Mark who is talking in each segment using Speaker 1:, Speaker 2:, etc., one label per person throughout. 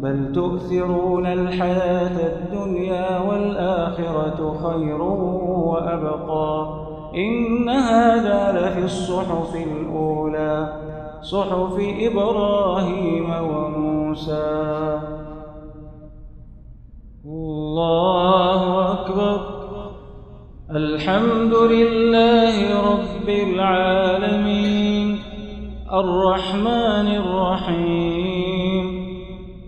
Speaker 1: بل تؤثرون الحياة الدنيا والآخرة خير وأبقى إن هذا لفي الصحف الأولى صحف إبراهيم وموسى الله أكبر الحمد لله رب العالمين الرحمن الرحيم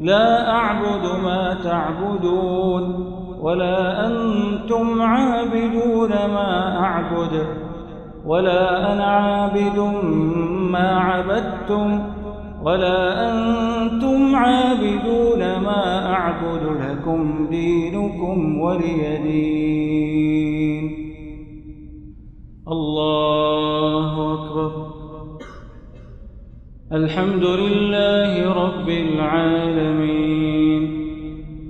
Speaker 1: لا أعبد ما تعبدون ولا أنتم عابدون ما أعبد ولا أنا عابد ما عبدتم ولا أنتم عابدون ما أعبد لكم دينكم ولي دين. الله أكبر. الحمد لله رب العالمين.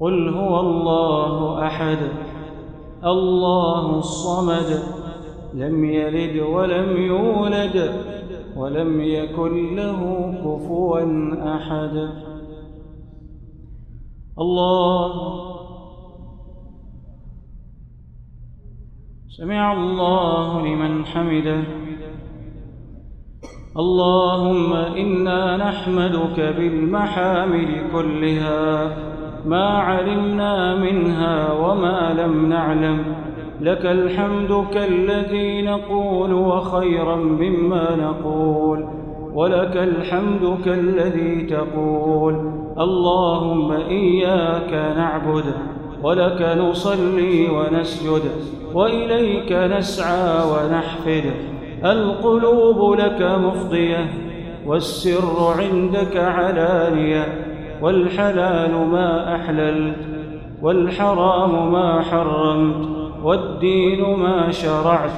Speaker 1: قل هو الله أحد الله الصمد لم يلد ولم يولد ولم يكن له كفوا أحد. الله. سمع الله لمن حمده. اللهم إنا نحمدك بالمحامد كلها. ما علمنا منها وما لم نعلم. لك الحمد كالذي نقول وخيرا مما نقول. ولك الحمد كالذي تقول. اللهم إياك نعبد ولك نصلي ونسجد وإليك نسعى ونحفد. القلوب لك مفضية والسر عندك علانية. والحلال ما أحللت والحرام ما حرمت والدين ما شرعت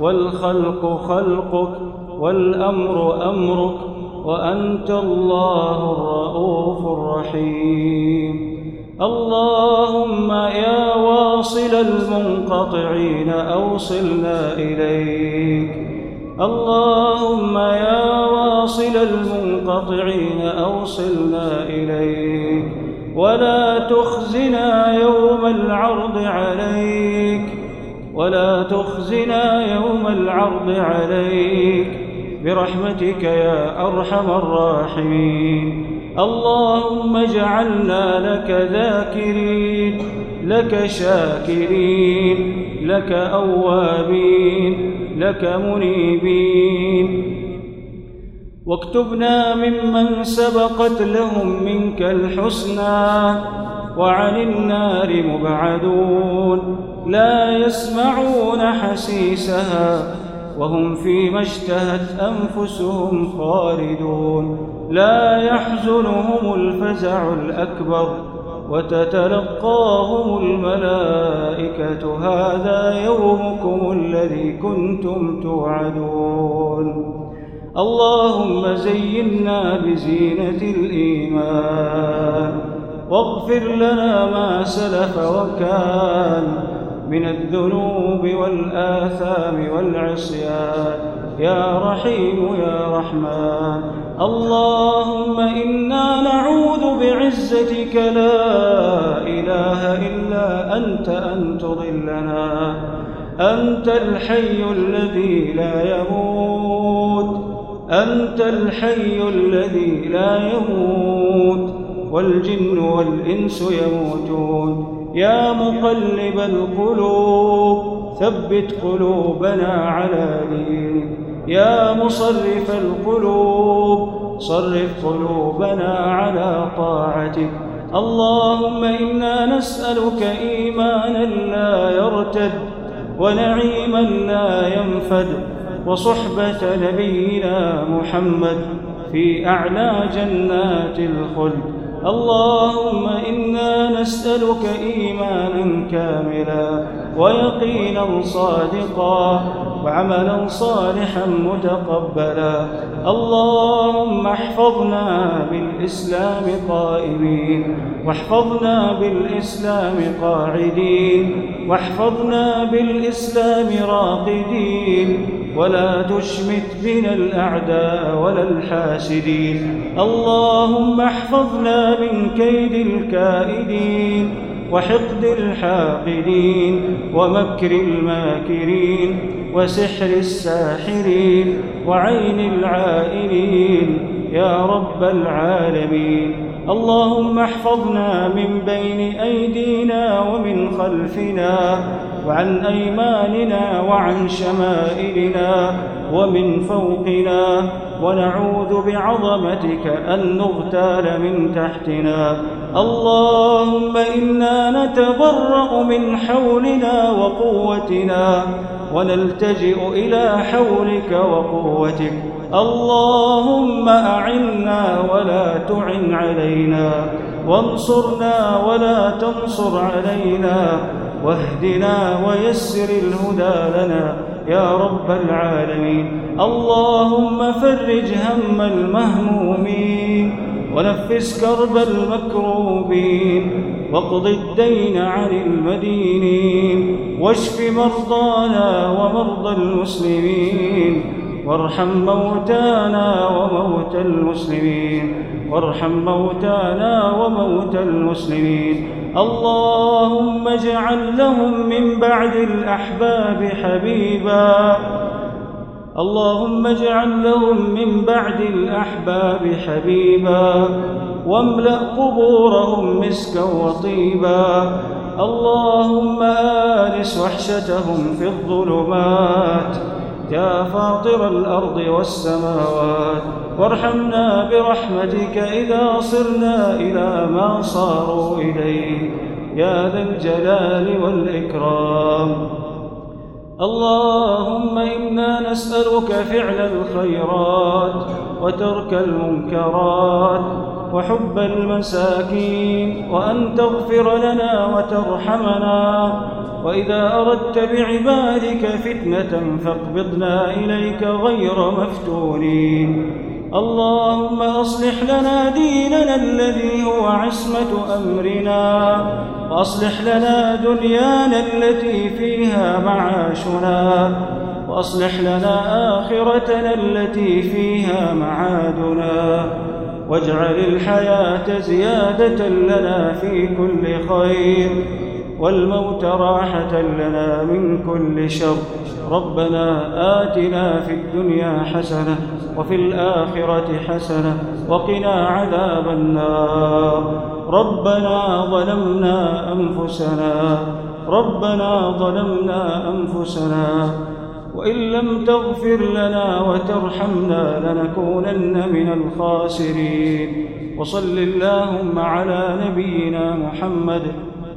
Speaker 1: والخلق خلقك والأمر أمرك وأنت الله الرؤوف الرحيم. اللهم يا واصل المنقطعين أوصلنا إليك. اللهم يا واصل المنقطعين أوصلنا إليك ولا تخزنا يوم العرض عليك ولا تخزنا يوم العرض عليك برحمتك يا أرحم الراحمين اللهم اجعلنا لك ذاكرين لك شاكرين لك أوابين. لك منيبين. واكتبنا ممن سبقت لهم منك الحسنى وعن النار مبعدون. لا يسمعون حسيسها وهم فيما اشتهت أنفسهم خالدون. لا يحزنهم الفزع الأكبر. وتتلقاهم الملائكة هذا يومكم الذي كنتم توعدون. اللهم زينا بزينة الإيمان واغفر لنا ما سلف وكان من الذنوب والآثام والعصيان. يا رحيم يا رحمن اللهم إنا بعزتك لا إله إلا أنت أن تضلنا. أنت الحي الذي لا يموت. أنت الحي الذي لا يموت. والجن والإنس يموتون. يا مقلب القلوب ثبت قلوبنا على دينك. يا مصرف القلوب صرف قلوبنا على طاعتك. اللهم إنا نسألك إيمانا لا يرتد ونعيما لا ينفد وصحبة نبينا محمد في أعلى جنات الخلد. اللهم إنا نسألك إيمانا كاملا ويقينا صادقا وعملا صالحا متقبلا. اللهم احفظنا بالإسلام قائمين واحفظنا بالإسلام قاعدين واحفظنا بالإسلام راقدين. ولا تشمت بنا الأعداء ولا الحاسدين. اللهم احفظنا من كيد الكائدين. وحقد الحاقدين ومكر الماكرين وسحر الساحرين وعين العائلين يا رب العالمين. اللهم احفظنا من بين أيدينا ومن خلفنا وعن أيماننا وعن شمائلنا ومن فوقنا ونعوذ بعظمتك أن نغتال من تحتنا. اللهم إنا نتبرأ من حولنا وقوتنا ونلتجئ إلى حولك وقوتك. اللهم أعنا ولا تعن علينا وانصرنا ولا تنصر علينا واهدنا ويسر الهدى لنا يا رب العالمين. اللهم فرج هم المهمومين ونفس كرب المكروبين واقض الدين عن المدينين واشف مرضانا ومرضى المسلمين. وارحم موتانا وموتى المسلمين. وارحم موتانا وموتى المسلمين. اللهم اجعل لهم من بعد الأحباب حبيبا. اللهم اجعل لهم من بعد الأحباب حبيبا. واملأ قبورهم مسكا وطيبا. اللهم آنس وحشتهم في الظلمات. يا فاطر الأرض والسماوات وارحمنا برحمتك إذا صرنا إلى ما صاروا إليه. يا ذا الجلال والإكرام. اللهم إنا نسألك فعل الخيرات وترك المنكرات وحب المساكين وأن تغفر لنا وترحمنا. وإذا أردت بعبادك فتنة فاقبضنا إليك غير مفتونين اللهم أصلح لنا ديننا الذي هو عصمة أمرنا. وأصلح لنا دنيانا التي فيها معاشنا. وأصلح لنا آخرتنا التي فيها معادنا. واجعل الحياة زيادة لنا في كل خير. والموت راحة لنا من كل شر. ربنا آتنا في الدنيا حسنة وفي الآخرة حسنة وقنا عذاب النار. ربنا ظلمنا أنفسنا. ربنا ظلمنا أنفسنا. وإن لم تغفر لنا وترحمنا لنكونن من الخاسرين. وصل اللهم على نبينا محمد